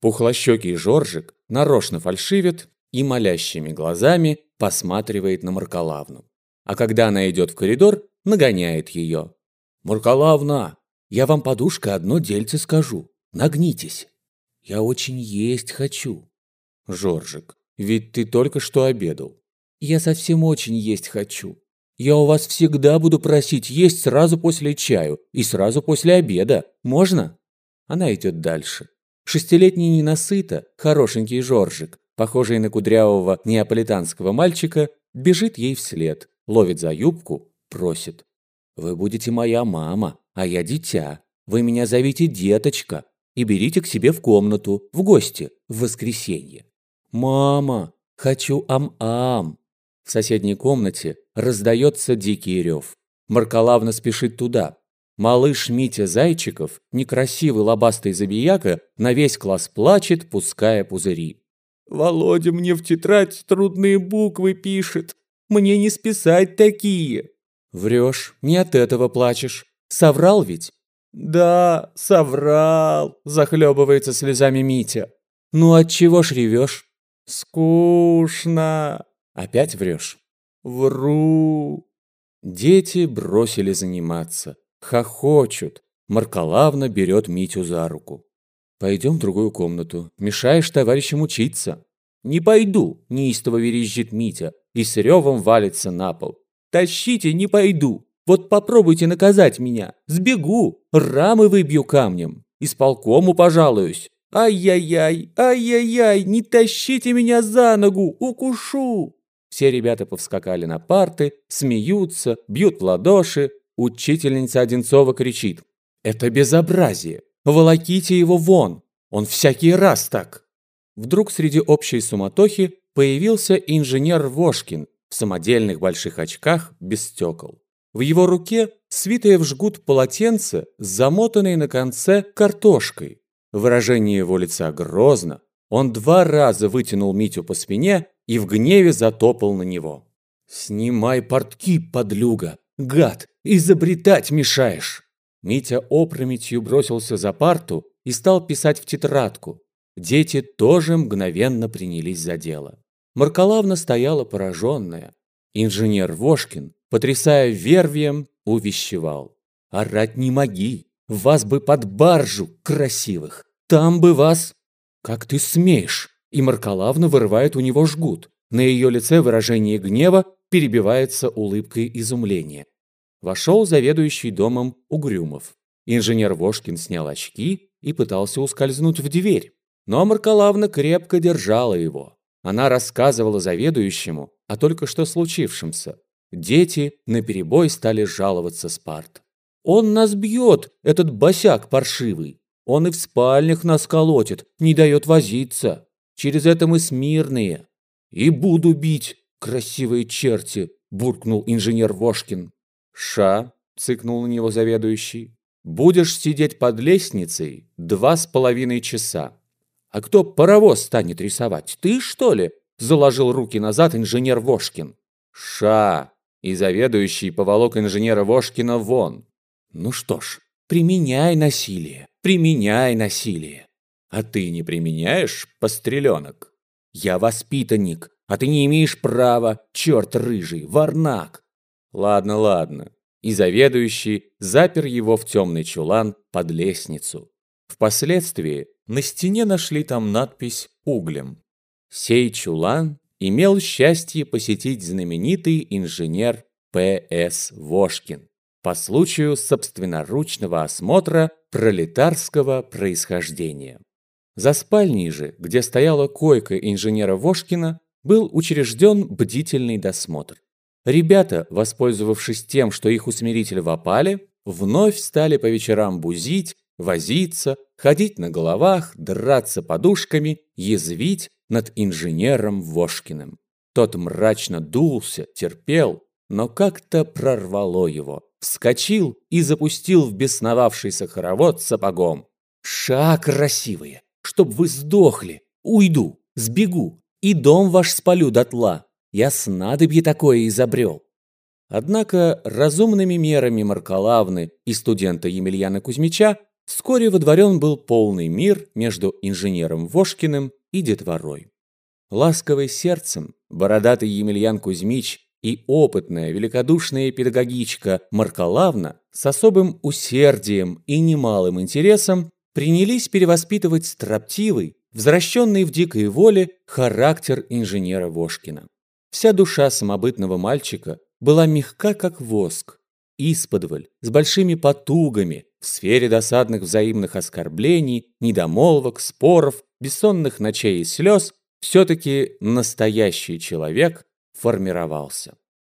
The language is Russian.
Пухлощекий Жоржик нарочно фальшивит и молящими глазами посматривает на Маркалавну. А когда она идет в коридор, нагоняет ее. «Маркалавна, я вам, подушка, одно дельце скажу. Нагнитесь. Я очень есть хочу». «Жоржик, ведь ты только что обедал». «Я совсем очень есть хочу. Я у вас всегда буду просить есть сразу после чаю и сразу после обеда. Можно?» Она идет дальше. Шестилетний ненасыто, хорошенький Жоржик, похожий на кудрявого неаполитанского мальчика, бежит ей вслед, ловит за юбку, просит. «Вы будете моя мама, а я дитя. Вы меня зовите деточка и берите к себе в комнату, в гости, в воскресенье». «Мама, хочу ам-ам». В соседней комнате раздается дикий рев. Маркалавна спешит туда. Малыш Митя Зайчиков, некрасивый лобастый забияка, на весь класс плачет, пуская пузыри. «Володя мне в тетрадь трудные буквы пишет. Мне не списать такие». «Врешь, не от этого плачешь. Соврал ведь?» «Да, соврал», – захлебывается слезами Митя. «Ну от чего ж ревешь?» «Скучно». «Опять врешь?» «Вру». Дети бросили заниматься. Хохочут. Маркалавна берет Митю за руку. «Пойдем в другую комнату. Мешаешь товарищам учиться». «Не пойду», – неистово верещит Митя и с ревом валится на пол. «Тащите, не пойду. Вот попробуйте наказать меня. Сбегу, рамы выбью камнем. Исполкому пожалуюсь. Ай-яй-яй, ай-яй-яй, не тащите меня за ногу, укушу!» Все ребята повскакали на парты, смеются, бьют в ладоши. Учительница Одинцова кричит. «Это безобразие! Волоките его вон! Он всякий раз так!» Вдруг среди общей суматохи появился инженер Вошкин в самодельных больших очках без стекол. В его руке свитое в жгут полотенце с замотанной на конце картошкой. Выражение его лица грозно. Он два раза вытянул Митю по спине и в гневе затопал на него. «Снимай портки, подлюга! Гад! Изобретать мешаешь!» Митя опрометью бросился за парту и стал писать в тетрадку. Дети тоже мгновенно принялись за дело. Маркалавна стояла пораженная. Инженер Вошкин, потрясая вервием, увещевал. «Орать не моги! Вас бы под баржу, красивых! Там бы вас...» «Как ты смеешь?» И Маркалавна вырывает у него жгут. На ее лице выражение гнева перебивается улыбкой изумления. Вошел заведующий домом Угрюмов. Инженер Вошкин снял очки и пытался ускользнуть в дверь. Но Маркалавна крепко держала его. Она рассказывала заведующему о только что случившемся. Дети наперебой стали жаловаться Спарт. «Он нас бьет, этот босяк паршивый. Он и в спальнях нас колотит, не дает возиться. Через это мы смирные. И буду бить, красивые черти!» – буркнул инженер Вошкин. «Ша!» – цыкнул на него заведующий. «Будешь сидеть под лестницей два с половиной часа. А кто паровоз станет рисовать? Ты, что ли?» Заложил руки назад инженер Вошкин. «Ша!» И заведующий поволок инженера Вошкина вон. «Ну что ж, применяй насилие, применяй насилие. А ты не применяешь, постреленок? Я воспитанник, а ты не имеешь права, черт рыжий, варнак!» «Ладно, ладно». И заведующий запер его в темный чулан под лестницу. Впоследствии на стене нашли там надпись углем. Сей чулан имел счастье посетить знаменитый инженер П.С. Вошкин по случаю собственноручного осмотра пролетарского происхождения. За спальней же, где стояла койка инженера Вошкина, был учрежден бдительный досмотр. Ребята, воспользовавшись тем, что их усмиритель в опале, вновь стали по вечерам бузить, возиться, ходить на головах, драться подушками, язвить над инженером Вошкиным. Тот мрачно дулся, терпел, но как-то прорвало его. Вскочил и запустил в бесновавшийся хоровод сапогом. «Ша красивые! Чтоб вы сдохли! Уйду, сбегу, и дом ваш спалю дотла! Я снадобье такое изобрел!» Однако разумными мерами Маркалавны и студента Емельяна Кузьмича Вскоре водворен был полный мир между инженером Вошкиным и детворой. Ласковый сердцем бородатый Емельян Кузьмич и опытная великодушная педагогичка Маркалавна с особым усердием и немалым интересом принялись перевоспитывать строптивый, возвращенный в дикой воле характер инженера Вошкина. Вся душа самобытного мальчика была мягка, как воск, исподволь, с большими потугами, в сфере досадных взаимных оскорблений, недомолвок, споров, бессонных ночей и слез, все-таки настоящий человек формировался.